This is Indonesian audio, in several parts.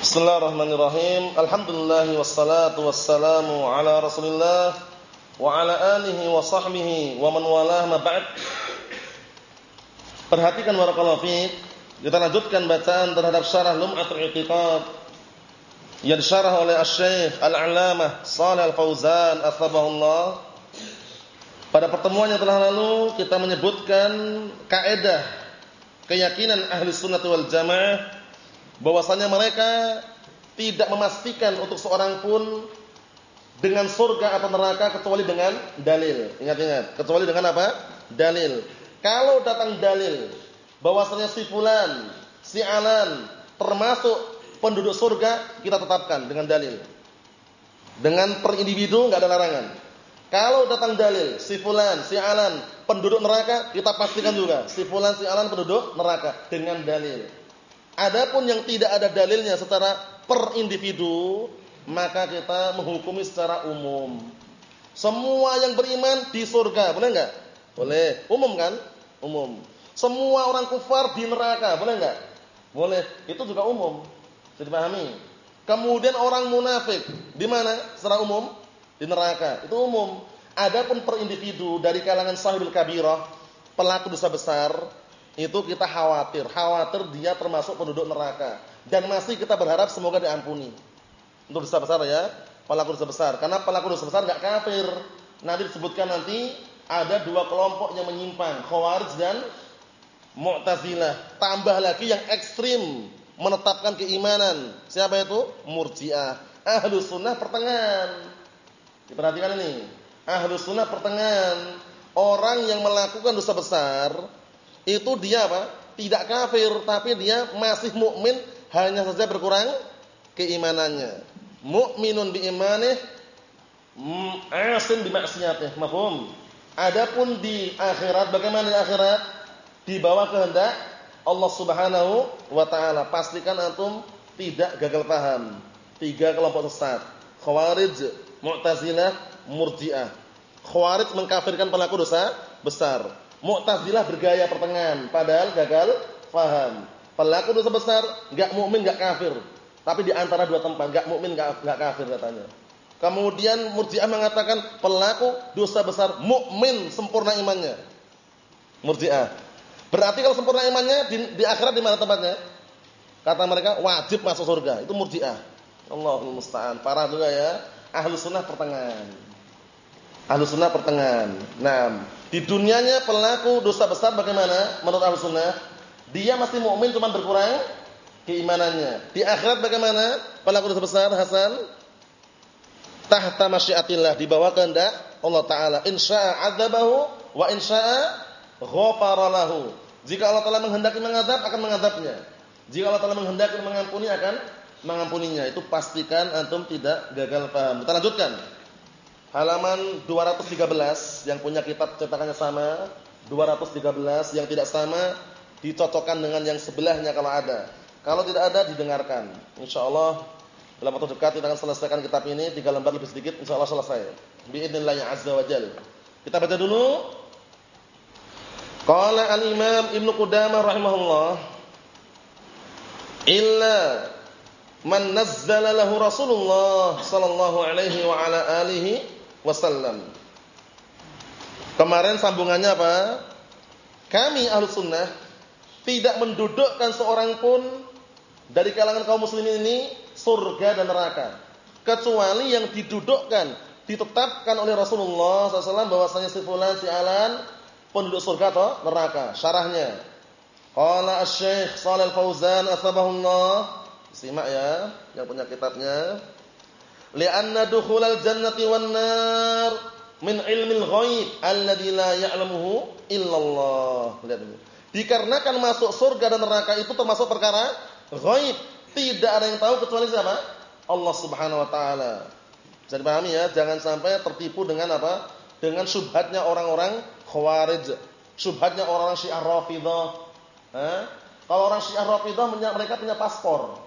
Bismillahirrahmanirrahim. Alhamdulillah wassalatu wassalamu ala Rasulillah wa ala alihi wa sahbihi wa man walah ma ba'd. Perhatikan barakallahu fiik. Kita lanjutkan bacaan terhadap syarah Lum'atul I'tiqad yang disyarah oleh Asy-Syaikh Al-'Allamah Shalih Al-Fauzan Atsabahullah. Pada pertemuan yang telah lalu kita menyebutkan kaidah keyakinan ahli sunnah wal jamaah bahwasanya mereka tidak memastikan untuk seorang pun dengan surga atau neraka kecuali dengan dalil. Ingat-ingat, kecuali dengan apa? Dalil. Kalau datang dalil bahwasanya si fulan, si alan termasuk penduduk surga, kita tetapkan dengan dalil. Dengan per individu enggak ada larangan. Kalau datang dalil si fulan, si alan penduduk neraka, kita pastikan juga si fulan, si alan penduduk neraka dengan dalil. Adapun yang tidak ada dalilnya secara per individu, maka kita menghukumi secara umum. Semua yang beriman di surga, boleh enggak? Boleh. Umum kan? Umum. Semua orang kufar di neraka, boleh enggak? Boleh. Itu juga umum. Bisa dipahami? Kemudian orang munafik di mana? Secara umum di neraka. Itu umum. Adapun per individu dari kalangan sahibul kabirah, pelaku dosa besar, itu kita khawatir, khawatir dia termasuk penduduk neraka dan masih kita berharap semoga diampuni. Untuk dosa besar ya, pelaku dosa besar. Karena pelaku dosa besar enggak kafir. Nanti disebutkan nanti ada dua kelompok yang menyimpang, Khawarij dan Mu'tazilah. Tambah lagi yang ekstrim menetapkan keimanan. Siapa itu? Murji'ah. Ahlus sunnah pertengahan. Diperhatikan ini. Ahlus sunnah pertengahan. Orang yang melakukan dosa besar itu dia apa? Tidak kafir, tapi dia masih mukmin, hanya saja berkurang keimanannya. Mukminun bi imanih, asin bi maksiatih. Mafhum? Adapun di akhirat bagaimana di akhirat? Di bawah kehendak Allah Subhanahu wa taala. Pastikan antum tidak gagal paham. Tiga kelompok sesat. Khawarij, Mu'tazilah, Murji'ah. Khawarij mengkafirkan pelaku dosa besar. Mu'tazilah bergaya pertengahan, padahal gagal faham. Pelaku dosa besar, enggak mukmin, enggak kafir. Tapi di antara dua tempat, enggak mukmin, enggak kafir katanya. Kemudian Murji'ah mengatakan pelaku dosa besar mukmin sempurna imannya. Murji'ah. Berarti kalau sempurna imannya di, di akhirat di mana tempatnya? Kata mereka wajib masuk surga. Itu Murji'ah. Allahul musta'an. Parah juga ya. Ahlu sunnah pertengahan. Ahlu sunnah pertengahan. Nah, di dunianya pelaku dosa besar bagaimana menurut Ahlussunnah? Dia masih mukmin cuma berkurang keimanannya. Di akhirat bagaimana? Pelaku dosa besar Hasan tahta masyiatillah di bawah kehendak Allah taala. Insya'a adzabahu wa insya'a ghafara lahu. Jika Allah taala menghendaki mengazab akan mengazabnya. Jika Allah taala menghendaki mengampuni akan mengampuninya. Itu pastikan antum tidak gagal paham. Kita lanjutkan halaman 213 yang punya kitab cetakannya sama, 213 yang tidak sama dicocokkan dengan yang sebelahnya kalau ada. Kalau tidak ada didengarkan. Insyaallah dalam waktu dekat kita akan selesaikan kitab ini tiga lembar lebih sedikit insyaallah selesai. Biidznillah azza wa jalla. Kita baca dulu. Qala al-Imam Ibnu Qudamah rahimahullah illa man nazzala lahu Rasulullah sallallahu alaihi wa ala alihi wasallam. Kemarin sambungannya apa? Kami ahlu sunnah tidak mendudukkan seorang pun dari kalangan kaum muslimin ini surga dan neraka. Kecuali yang didudukkan, ditetapkan oleh Rasulullah SAW bahwasanya si fulan, si alan penduduk surga atau neraka. Syarahnya. Qala Shalal Fauzan asbahullah. Simak ya, yang punya kitabnya li'anna dukhulal jannati wan nar min ilmil ghaib alladzi la ya'lamuhu illallah. Lihat ini. Dikarenakan masuk surga dan neraka itu termasuk perkara ghaib, tidak ada yang tahu kecuali siapa? Allah Subhanahu wa taala. Bisa dipahami ya, jangan sampai tertipu dengan apa? Dengan syubhatnya orang-orang Khawarij, syubhatnya orang-orang Syiah Rafidhah. Eh? Kalau orang Syiah Rafidhah mereka punya paspor.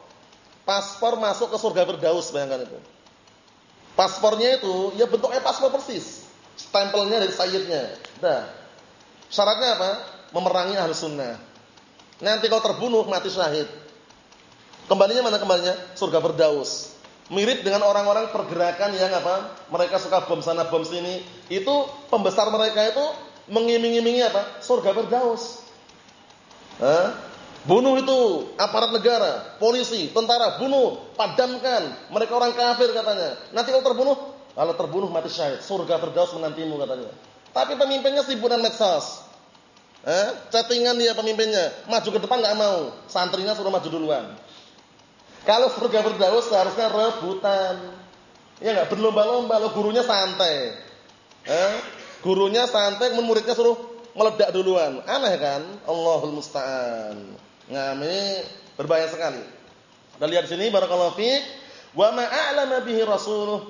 Paspor masuk ke surga Firdaus, bayangkan itu. Paspornya itu ya bentuknya paspor persis. Stempelnya dari sayyidnya. Dah. Syaratnya apa? Memerangi ahli sunnah. Nanti kalau terbunuh mati syahid. Kembalinya mana kembalinya? Surga Firdaus. Mirip dengan orang-orang pergerakan yang apa? Mereka suka bom sana bom sini. Itu pembesar mereka itu mengiming-imingi apa? Surga Firdaus. Hah? Bunuh itu aparat negara, polisi, tentara, bunuh, padamkan. Mereka orang kafir katanya. Nanti kalau terbunuh, kalau terbunuh mati syahid. Surga Firdaus menantimu katanya. Tapi pemimpinnya sibuk dengan medsos. Eh, chattingan dia pemimpinnya, maju ke depan nggak mau, santrinya suruh maju duluan. Kalau surga Firdaus seharusnya rebutan. Ya enggak berlomba-lomba, lo gurunya santai. Eh, gurunya santai, muridnya suruh meledak duluan. Aneh kan? Allahul musta'an. Nah, ini berbahaya sekali. Kita lihat sini barakallahu fiik wa ma a'lama bihi Rasulullah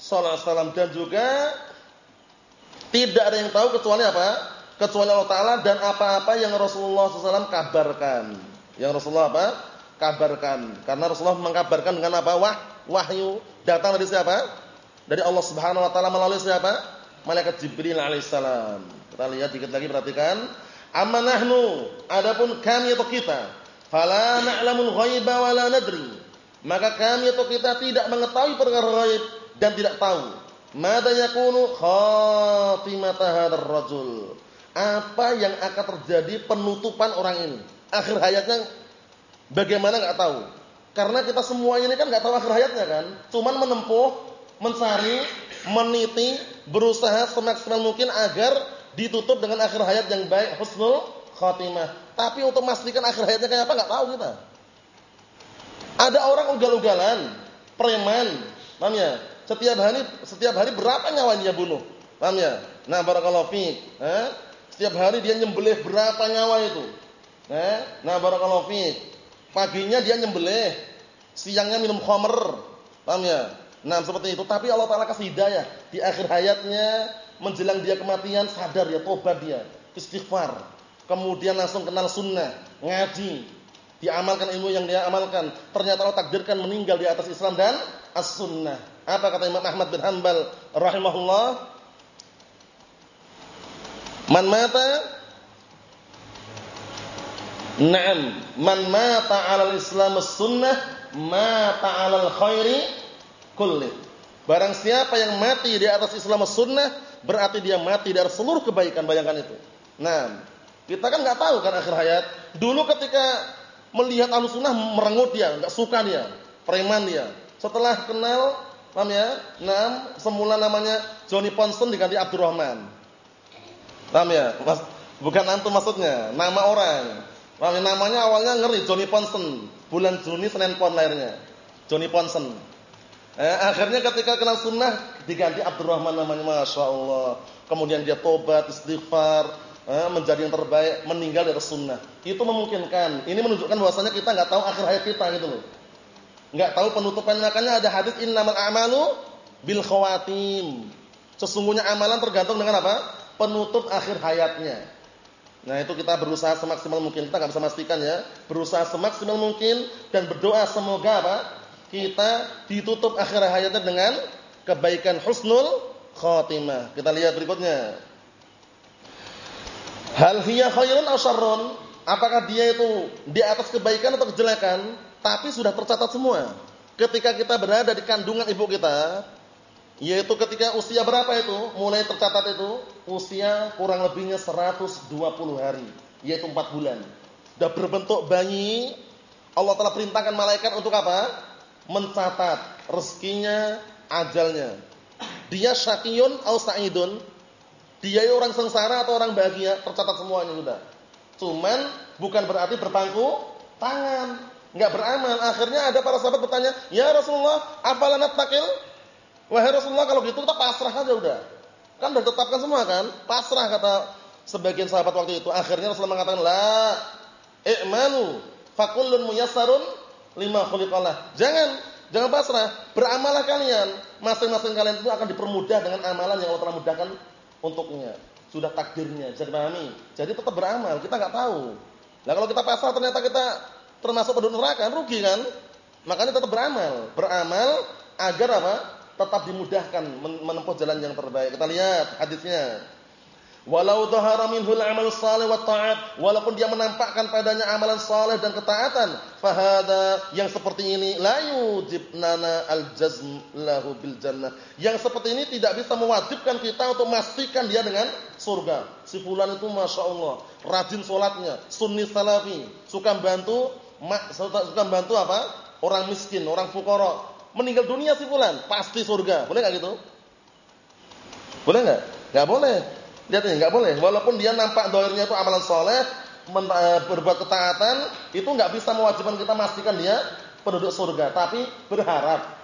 sallallahu alaihi wasallam dan juga tidak ada yang tahu kecuali apa? Kecuali Allah taala dan apa-apa yang Rasulullah SAW kabarkan. Yang Rasulullah apa? Kabarkan. Karena Rasulullah mengkabarkan dengan apa? Wah, wahyu datang dari siapa? Dari Allah Subhanahu wa taala melalui siapa? Malaikat Jibril alaihissalam. Kita lihat dikit lagi perhatikan. Amma nahnu, adapun kami atau kita, fala na'lamul ghaiba wa la nadri. Maka kami atau kita tidak mengetahui perkara ghaib dan tidak tahu. Mada yakunu khatimata hadzal rajul. Apa yang akan terjadi penutupan orang ini? Akhir hayatnya bagaimana enggak tahu. Karena kita semuanya ini kan enggak tahu akhir hayatnya kan. Cuman menempuh, mencari, meniti, berusaha semaksimal mungkin agar ditutup dengan akhir hayat yang baik, husnul khatimah. Tapi untuk memastikan akhir hayatnya kayak apa enggak tahu kita. Ada orang ugal-ugalan, preman, paham ya? Setiap hari setiap hari berapa nyawa dia bunuh? Paham ya? Nah, barakallahu fiik. Eh? Setiap hari dia nyembelih berapa nyawa itu? Eh? Nah, barakallahu fiik. Paginya dia nyembelih, siangnya minum khamr. Paham ya? Nah, seperti itu. Tapi Allah taala kasih hidayah di akhir hayatnya menjelang dia kematian sadar ya tobat dia, istighfar. Kemudian langsung kenal sunnah, ngaji, diamalkan ilmu yang dia amalkan. Ternyata Allah takdirkan meninggal di atas Islam dan as-sunnah. Apa kata Imam Ahmad bin Hanbal rahimahullah? Man mata Naam, man mata 'alal Islam as-sunnah mata 'alal khairi kulli. Barang siapa yang mati di atas Islam as-sunnah berarti dia mati dari seluruh kebaikan bayangkan itu. Nah, kita kan nggak tahu kan akhir hayat. Dulu ketika melihat Ahlussunnah merengut dia, nggak suka dia, preman dia. Setelah kenal, paham ya? Nah, semula namanya Johnny Ponson diganti Abdurrahman. Paham ya? Mas, bukan antum maksudnya, nama orang. Paham ya? Namanya awalnya ngeri Johnny Ponson. Bulan Juni Senin Pon lahirnya. Johnny Ponson. Eh, akhirnya ketika kenal sunnah diganti Abdurrahman namanya Masya Allah. Kemudian dia tobat, istighfar, eh, menjadi yang terbaik, meninggal dari sunnah. Itu memungkinkan. Ini menunjukkan bahwasanya kita nggak tahu akhir hayat kita gitu loh. Nggak tahu penutupan makanya ada hadis innamal a'malu bil khawatim. Sesungguhnya amalan tergantung dengan apa? Penutup akhir hayatnya. Nah itu kita berusaha semaksimal mungkin. Kita nggak bisa memastikan ya. Berusaha semaksimal mungkin dan berdoa semoga apa? Kita ditutup akhir hayatnya dengan kebaikan husnul khatimah. Kita lihat berikutnya. Hal hiya khairun aw? Apakah dia itu di atas kebaikan atau kejelekan? Tapi sudah tercatat semua. Ketika kita berada di kandungan ibu kita, yaitu ketika usia berapa itu? Mulai tercatat itu usia kurang lebihnya 120 hari, yaitu 4 bulan. Sudah berbentuk bayi, Allah telah perintahkan malaikat untuk apa? Mencatat rezekinya, ajalnya. Dia syakiyun atau sa'idun? Dia orang sengsara atau orang bahagia? Tercatat semuanya sudah. Cuman bukan berarti berpangku tangan, enggak beramal. Akhirnya ada para sahabat bertanya, "Ya Rasulullah, apalan takil?" Wahai Rasulullah, kalau gitu kita pasrah aja udah. Kan udah tetapkan semua kan? Pasrah kata sebagian sahabat waktu itu. Akhirnya Rasulullah mengatakan, "La i'malu fakullun muyassarun lima khuliqallah. Jangan jangan pasrah, beramalah kalian. Masing-masing kalian itu akan dipermudah dengan amalan yang Allah telah mudahkan untuknya. Sudah takdirnya, bisa dipahami. Jadi tetap beramal, kita nggak tahu. Nah kalau kita pasrah ternyata kita termasuk penduduk neraka, rugi kan? Makanya tetap beramal, beramal agar apa? Tetap dimudahkan menempuh jalan yang terbaik. Kita lihat hadisnya. Walau dhahara minhul amal salih wa ta'at, walaupun dia menampakkan padanya amalan saleh dan ketaatan, fahada yang seperti ini la yujib nana al-jazm lahu bil jannah. Yang seperti ini tidak bisa mewajibkan kita untuk memastikan dia dengan surga. Si fulan itu Masya Allah, rajin sholatnya, sunni salafi, suka bantu, suka bantu apa? Orang miskin, orang fukara. Meninggal dunia si fulan, pasti surga. Boleh enggak gitu? Boleh enggak? Enggak boleh. Lihat ini, enggak boleh. Walaupun dia nampak dohirnya itu amalan soleh, eh, berbuat ketaatan, itu enggak bisa mewajibkan kita memastikan dia penduduk surga. Tapi berharap.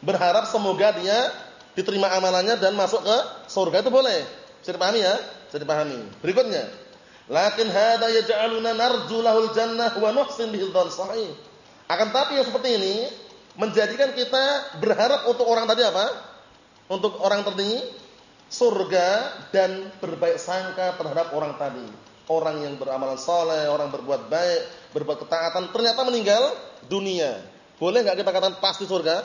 Berharap semoga dia diterima amalannya dan masuk ke surga itu boleh. Bisa dipahami ya? Bisa dipahami. Berikutnya. Lakin hada yaj'aluna narju lahul jannah wa nuhsin bihi sahih. Akan tapi yang seperti ini menjadikan kita berharap untuk orang tadi apa? Untuk orang tadi surga dan berbaik sangka terhadap orang tadi. Orang yang beramal saleh, orang berbuat baik, berbuat ketaatan, ternyata meninggal dunia. Boleh nggak kita katakan pasti surga?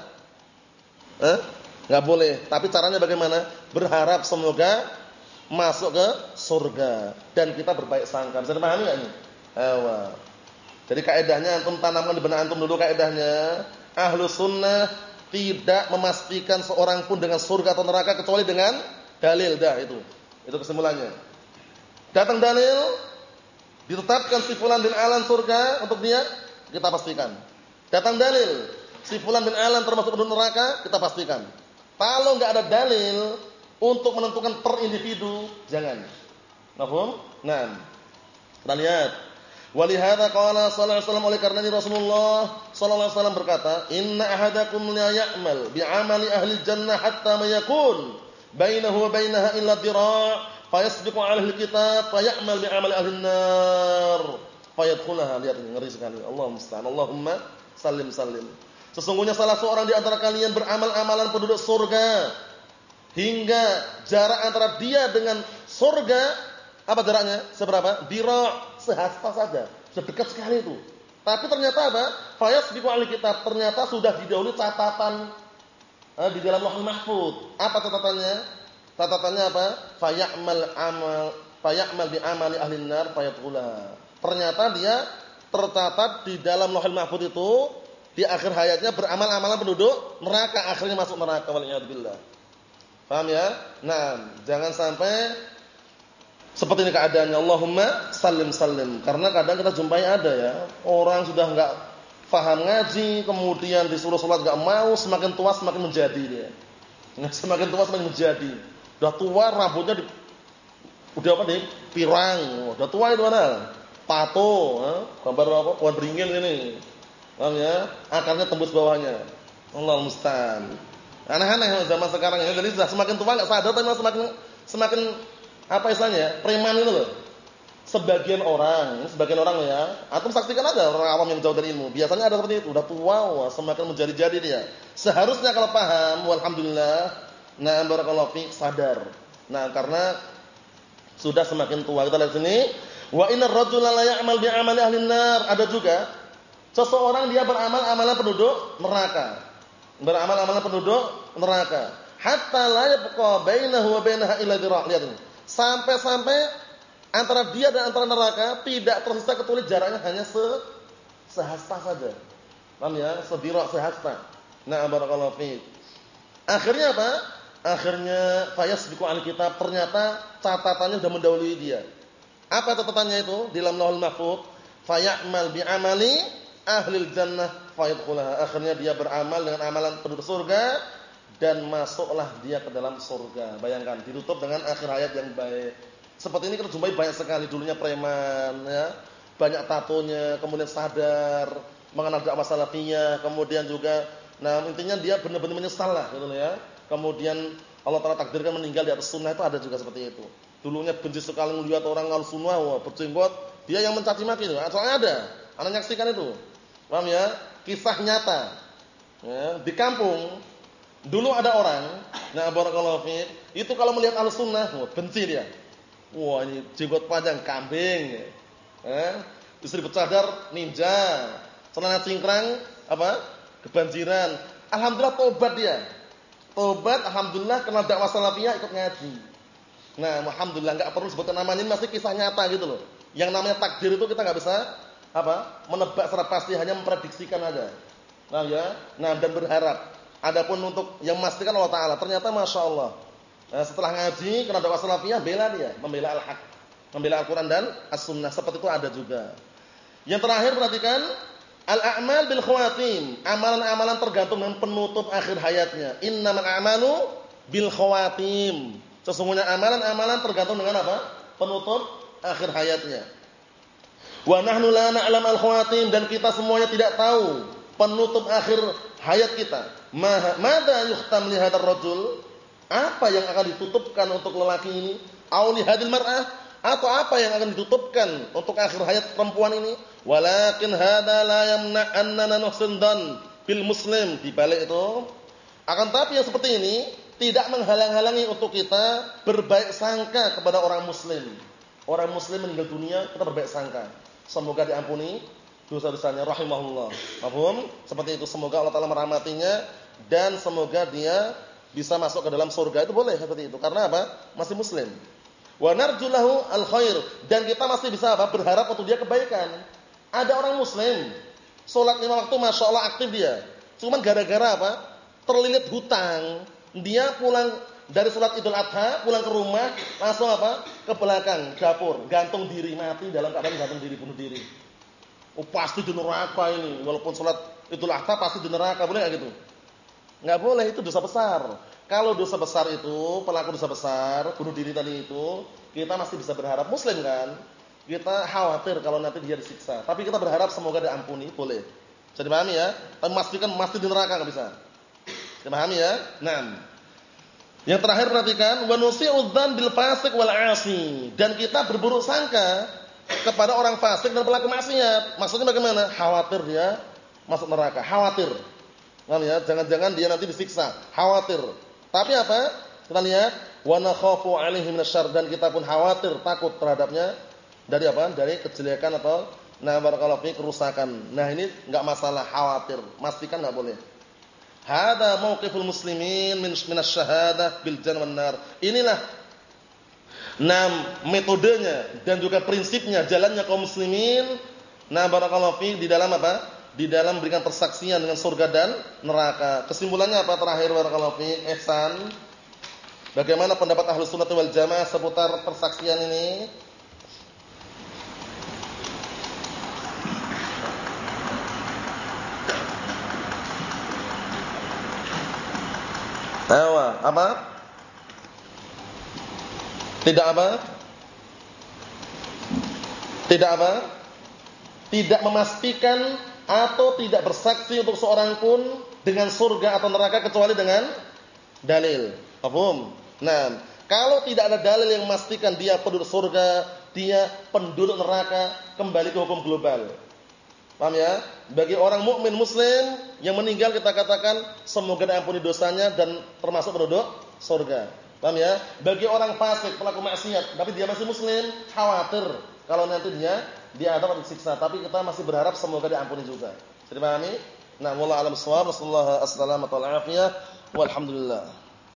Eh? Nggak boleh. Tapi caranya bagaimana? Berharap semoga masuk ke surga dan kita berbaik sangka. Bisa dipahami nggak ini? Ewa. Jadi kaidahnya antum tanamkan di benak antum dulu kaidahnya. Ahlu sunnah tidak memastikan seorang pun dengan surga atau neraka kecuali dengan Dalil dah itu. Itu kesimpulannya. Datang dalil ditetapkan si fulan bin alan surga untuk dia, kita pastikan. Datang dalil si fulan bin alan termasuk penduduk neraka, kita pastikan. Kalau enggak ada dalil untuk menentukan per individu, jangan. Paham? Nah. Kita lihat. Walihada qala sallallahu alaihi wasallam oleh karena Rasulullah sallallahu alaihi wasallam berkata, "Inna ahadakum la ya'mal bi'amali ahli jannah hatta ma yakun bainahu wa bainaha illa dira' fayasbiqu alkitab fayamal bi 'amali ahli an-nar fayadkhulaha lihat ngeri sekali. Allah musta'an. Allahumma sallim sallim. Sesungguhnya salah seorang di antara kalian beramal amalan penduduk surga hingga jarak antara dia dengan surga apa jaraknya? Seberapa? Dira' sehasta saja. Sedekat sekali itu. Tapi ternyata apa? Fayasbiqu 'alaihi kitab. Ternyata sudah didahului catatan eh, di dalam Lauhul Mahfuz. Apa catatannya? Catatannya apa? Faya'mal amal faya'mal bi amali ahli nar fayadkhula. Ternyata dia tercatat di dalam Lauhul Mahfuz itu di akhir hayatnya beramal-amalan penduduk neraka akhirnya masuk neraka waliyadzubillah. Paham ya? Nah, jangan sampai seperti ini keadaannya Allahumma sallim sallim. Karena kadang kita jumpai ada ya, orang sudah enggak paham ngaji, kemudian disuruh sholat gak mau, semakin tua semakin menjadi dia. Nah, semakin tua semakin menjadi. Udah tua rambutnya di, udah apa nih? Pirang. Udah tua itu mana? Pato, gambar apa? Pohon beringin ini. Paham ya? Akarnya tembus bawahnya. Allah musta'an. Aneh-aneh zaman sekarang ini. Jadi sudah semakin tua gak sadar tapi semakin semakin apa istilahnya? Preman itu loh sebagian orang, sebagian orang ya, atau saksikan aja orang awam yang jauh dari ilmu. Biasanya ada seperti itu, udah tua, wah, semakin menjadi-jadi dia. Seharusnya kalau paham, alhamdulillah, nah barakallahu fi sadar. Nah, karena sudah semakin tua. Kita lihat sini, wa innar rajula la ya'mal bi amali ahli nar. Ada juga seseorang dia beramal amalan penduduk neraka. Beramal amalan penduduk neraka. Hatta la yabqa bainahu wa bainaha illa dirah. Lihat ini. Sampai-sampai antara dia dan antara neraka tidak tersisa kecuali jaraknya hanya se sehasta saja. Paham ya? Sebirak sehasta. Nah, barakallahu fi. Akhirnya apa? Akhirnya fayasbiqu al-kitab ternyata catatannya sudah mendahului dia. Apa catatannya itu? Di dalam Lauhul Mahfuz, fayamal bi amali ahli jannah fayadkhulaha. Akhirnya dia beramal dengan amalan penduduk surga dan masuklah dia ke dalam surga. Bayangkan, ditutup dengan akhir hayat yang baik. Seperti ini kita jumpai banyak sekali dulunya preman ya. Banyak tatonya, kemudian sadar, mengenal dakwah salafiyah, kemudian juga nah intinya dia benar-benar menyesal lah gitu ya. Kemudian Allah Taala takdirkan meninggal di atas sunnah itu ada juga seperti itu. Dulunya benci sekali melihat orang al sunnah wah berjenggot, dia yang mencaci maki itu. Soalnya ada, anak nyaksikan itu. Paham ya? Kisah nyata. Ya, di kampung dulu ada orang, nah barakallahu itu kalau melihat al sunnah, wah benci dia Wah ini jenggot panjang kambing. Eh? Istri bercadar ninja. Celana cingkrang apa? Kebanjiran. Alhamdulillah tobat dia. Tobat alhamdulillah kenal dakwah salafiyah ikut ngaji. Nah, alhamdulillah enggak perlu sebutkan namanya ini masih kisah nyata gitu loh. Yang namanya takdir itu kita enggak bisa apa? menebak secara pasti, hanya memprediksikan aja. Nah, ya. Nah, dan berharap. Adapun untuk yang memastikan Allah taala, ternyata Masya Allah. Nah, setelah ngaji karena dakwah salafiyah bela dia, membela al-haq, membela Al-Qur'an dan as-sunnah. Seperti itu ada juga. Yang terakhir perhatikan al-a'mal bil khawatim. Amalan-amalan tergantung dengan penutup akhir hayatnya. Innamal a'malu bil khawatim. Sesungguhnya amalan-amalan tergantung dengan apa? Penutup akhir hayatnya. Wa nahnu la na'lam al-khawatim dan kita semuanya tidak tahu penutup akhir hayat kita. Mada yuhtam li hadzal rajul? Apa yang akan ditutupkan untuk lelaki ini? Au li hadil mar'ah? Atau apa yang akan ditutupkan untuk akhir hayat perempuan ini? Walakin hadza la yamna annana nuhsin dan bil muslim. Di balik itu akan tapi yang seperti ini tidak menghalang-halangi untuk kita berbaik sangka kepada orang muslim. Orang muslim meninggal dunia, kita berbaik sangka. Semoga diampuni dosa-dosanya rahimahullah. Paham? Seperti itu semoga Allah taala merahmatinya dan semoga dia bisa masuk ke dalam surga itu boleh seperti itu. Karena apa? Masih muslim. Wa narjulahu al-khair dan kita masih bisa apa? berharap untuk dia kebaikan. Ada orang muslim salat lima waktu Masya Allah aktif dia. Cuman gara-gara apa? Terlilit hutang, dia pulang dari sholat Idul Adha, pulang ke rumah, langsung apa? Ke belakang dapur, gantung diri, mati dalam keadaan gantung diri, bunuh diri. Oh, pasti di neraka ini, walaupun sholat Idul Adha pasti di neraka, boleh gitu? Enggak boleh, itu dosa besar. Kalau dosa besar itu, pelaku dosa besar, bunuh diri tadi itu, kita masih bisa berharap muslim kan? Kita khawatir kalau nanti dia disiksa. Tapi kita berharap semoga diampuni, boleh. Jadi pahami ya? Tapi memastikan mesti di neraka enggak bisa. Dipahami ya? Nah. Yang terakhir perhatikan wa nusi'udzan bil fasik wal 'asi dan kita berburuk sangka kepada orang fasik dan pelaku maksiat. Maksudnya bagaimana? Khawatir dia masuk neraka, khawatir. Ya? Jangan-jangan dia nanti disiksa, khawatir. Tapi apa? Kita lihat wa nakhafu 'alaihi minasyarr dan kita pun khawatir, takut terhadapnya dari apa? Dari kejelekan atau nah barakallahu fi kerusakan. Nah, ini enggak masalah khawatir, pastikan enggak boleh. Hada mauqiful muslimin min minasyahadah bil jannah nar. Inilah enam metodenya dan juga prinsipnya jalannya kaum muslimin nah barakallahu fi di dalam apa? Di dalam berikan persaksian dengan surga dan neraka. Kesimpulannya apa terakhir barakallahu fi? Ihsan. Bagaimana pendapat Ahlus Sunnah wal Jamaah seputar persaksian ini? Awa, apa? Tidak apa? Tidak apa? Tidak memastikan atau tidak bersaksi untuk seorang pun dengan surga atau neraka kecuali dengan dalil. Paham? Nah, kalau tidak ada dalil yang memastikan dia penduduk surga, dia penduduk neraka, kembali ke hukum global. Paham ya? Bagi orang mukmin muslim yang meninggal kita katakan semoga diampuni dosanya dan termasuk penduduk surga. Paham ya? Bagi orang fasik, pelaku maksiat, tapi dia masih muslim, khawatir kalau nanti dia ada disiksa, tapi kita masih berharap semoga diampuni juga. Jadi pahami? Nah, wallahu a'lam bissawab, sallallahu alaihi wasallam, walhamdulillah.